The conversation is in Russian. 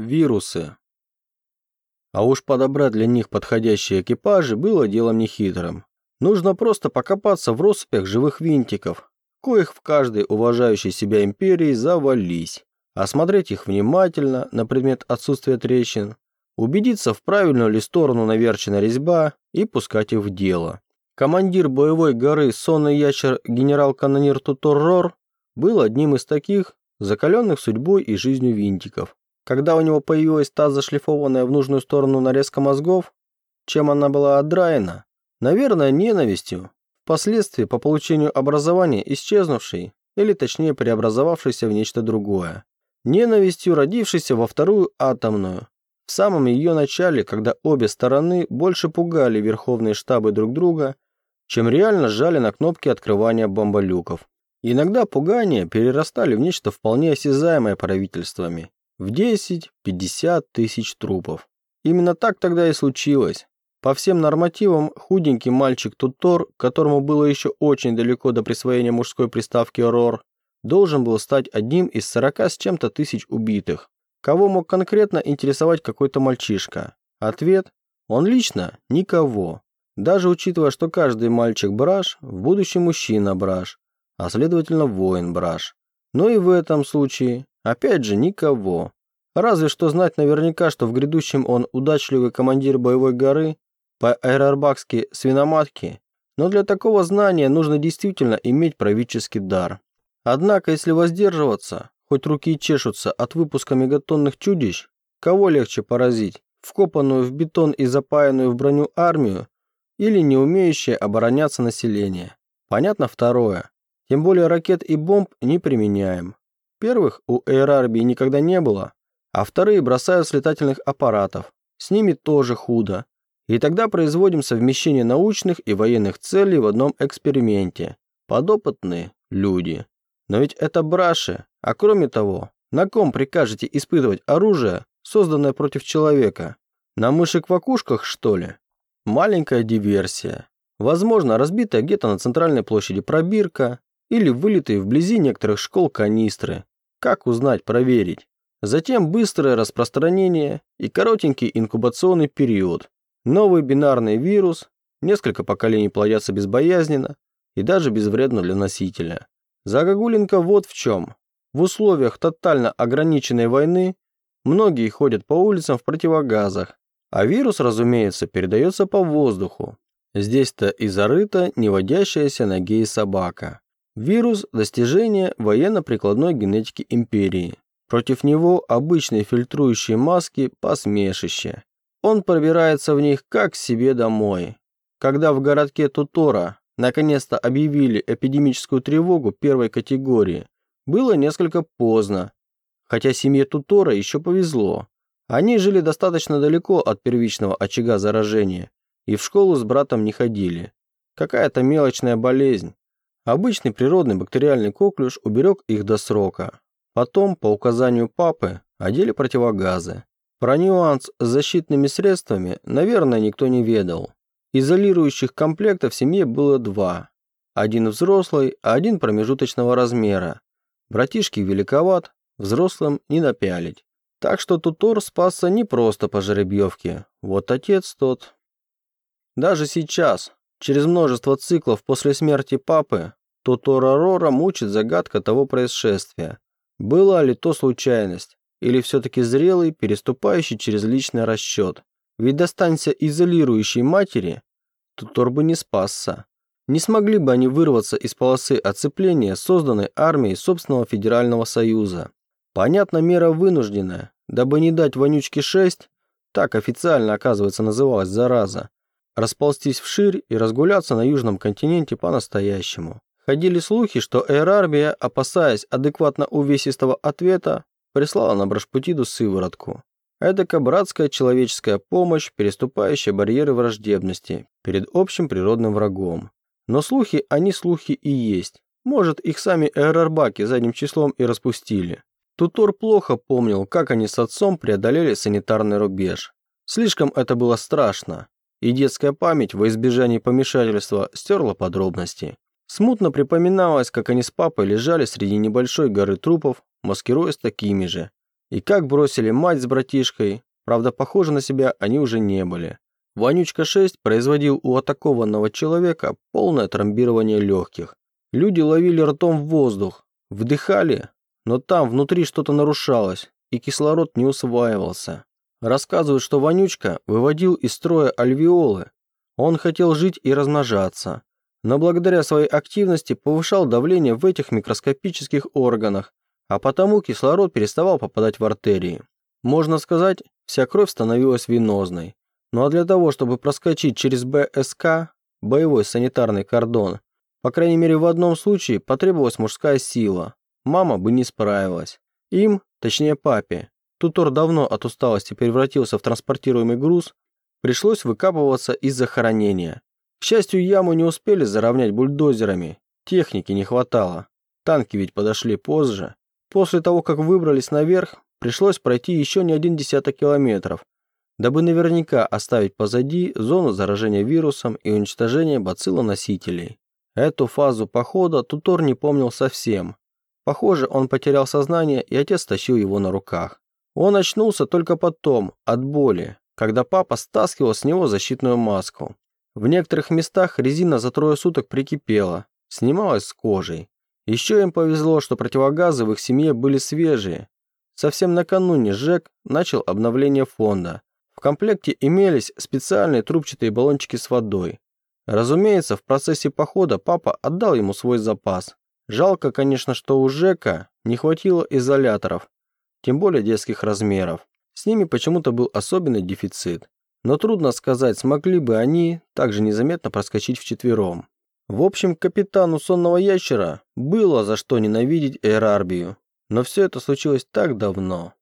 Вирусы. А уж подобрать для них подходящие экипажи было делом нехитрым. Нужно просто покопаться в россыпях живых винтиков, коих в каждой уважающей себя империи завались, осмотреть их внимательно на предмет отсутствия трещин, убедиться, в правильную ли сторону наверчена резьба и пускать их в дело. Командир боевой горы Сонный Ящер генерал-канонир Туторрор был одним из таких, закаленных судьбой и жизнью винтиков. Когда у него появилась та зашлифованная в нужную сторону нарезка мозгов, чем она была отдраена, наверное, ненавистью, впоследствии по получению образования исчезнувшей, или точнее преобразовавшейся в нечто другое. Ненавистью, родившейся во вторую атомную, в самом ее начале, когда обе стороны больше пугали верховные штабы друг друга, чем реально сжали на кнопки открывания бомболюков. Иногда пугания перерастали в нечто вполне осязаемое правительствами, в 10-50 тысяч трупов. Именно так тогда и случилось. По всем нормативам, худенький мальчик Тутор, которому было еще очень далеко до присвоения мужской приставки «Рор», должен был стать одним из 40 с чем-то тысяч убитых. Кого мог конкретно интересовать какой-то мальчишка? Ответ – он лично – никого. Даже учитывая, что каждый мальчик браш, в будущем мужчина браш, а следовательно воин браш. Но и в этом случае Опять же, никого. Разве что знать наверняка, что в грядущем он удачливый командир боевой горы, по-аэробакски свиноматки, но для такого знания нужно действительно иметь правительский дар. Однако, если воздерживаться, хоть руки чешутся от выпуска мегатонных чудищ, кого легче поразить, вкопанную в бетон и запаянную в броню армию или не умеющее обороняться население? Понятно второе. Тем более ракет и бомб не применяем. Первых у Эйрарби никогда не было, а вторые бросают с летательных аппаратов. С ними тоже худо. И тогда производим совмещение научных и военных целей в одном эксперименте. Подопытные люди. Но ведь это браши. А кроме того, на ком прикажете испытывать оружие, созданное против человека? На мышек-вакушках, что ли? Маленькая диверсия. Возможно, разбитая где-то на центральной площади пробирка или вылитые вблизи некоторых школ канистры. Как узнать, проверить? Затем быстрое распространение и коротенький инкубационный период. Новый бинарный вирус, несколько поколений плодятся безбоязненно и даже безвредно для носителя. Загогулинка вот в чем. В условиях тотально ограниченной войны многие ходят по улицам в противогазах, а вирус, разумеется, передается по воздуху. Здесь-то и зарыта неводящаяся на гей собака. Вирус – достижение военно-прикладной генетики империи. Против него обычные фильтрующие маски – посмешище. Он пробирается в них как себе домой. Когда в городке Тутора наконец-то объявили эпидемическую тревогу первой категории, было несколько поздно. Хотя семье Тутора еще повезло. Они жили достаточно далеко от первичного очага заражения и в школу с братом не ходили. Какая-то мелочная болезнь. Обычный природный бактериальный коклюш уберег их до срока. Потом, по указанию папы, одели противогазы. Про нюанс с защитными средствами, наверное, никто не ведал. Изолирующих комплектов в семье было два. Один взрослый, а один промежуточного размера. Братишки великоват, взрослым не напялить. Так что Тутор спасся не просто по жеребьевке. Вот отец тот. Даже сейчас, Через множество циклов после смерти папы Тотора Рора мучит загадка того происшествия. Была ли то случайность, или все-таки зрелый, переступающий через личный расчет? Ведь достанься изолирующей матери, Тутор бы не спасся. Не смогли бы они вырваться из полосы оцепления, созданной армией собственного федерального союза. Понятно, мера вынужденная, дабы не дать вонючке 6, так официально, оказывается, называлась зараза, расползтись вширь и разгуляться на южном континенте по-настоящему. Ходили слухи, что Эрарбия, опасаясь адекватно увесистого ответа, прислала на Брашпутиду сыворотку. Эдака братская человеческая помощь, переступающая барьеры враждебности перед общим природным врагом. Но слухи, они слухи и есть. Может, их сами эрарбаки задним числом и распустили. Тутор плохо помнил, как они с отцом преодолели санитарный рубеж. Слишком это было страшно и детская память во избежание помешательства стерла подробности. Смутно припоминалось, как они с папой лежали среди небольшой горы трупов, маскируясь такими же. И как бросили мать с братишкой, правда, похожи на себя они уже не были. Вонючка-6 производил у атакованного человека полное тромбирование легких. Люди ловили ртом в воздух, вдыхали, но там внутри что-то нарушалось, и кислород не усваивался. Рассказывают, что Вонючка выводил из строя альвеолы. Он хотел жить и размножаться, но благодаря своей активности повышал давление в этих микроскопических органах, а потому кислород переставал попадать в артерии. Можно сказать, вся кровь становилась венозной. Ну а для того, чтобы проскочить через БСК, боевой санитарный кордон, по крайней мере в одном случае потребовалась мужская сила. Мама бы не справилась. Им, точнее папе, Тутор давно от усталости превратился в транспортируемый груз, пришлось выкапываться из захоронения. К счастью, яму не успели заровнять бульдозерами, техники не хватало. Танки ведь подошли позже. После того, как выбрались наверх, пришлось пройти еще не один десяток километров, дабы наверняка оставить позади зону заражения вирусом и уничтожения бациллоносителей. Эту фазу похода Тутор не помнил совсем. Похоже, он потерял сознание, и отец тащил его на руках. Он очнулся только потом, от боли, когда папа стаскивал с него защитную маску. В некоторых местах резина за трое суток прикипела, снималась с кожей. Еще им повезло, что противогазы в их семье были свежие. Совсем накануне Жек начал обновление фонда. В комплекте имелись специальные трубчатые баллончики с водой. Разумеется, в процессе похода папа отдал ему свой запас. Жалко, конечно, что у Жека не хватило изоляторов, тем более детских размеров. С ними почему-то был особенный дефицит. Но трудно сказать, смогли бы они также незаметно проскочить вчетвером. В общем, капитану сонного ящера было за что ненавидеть Эрарбию. Но все это случилось так давно.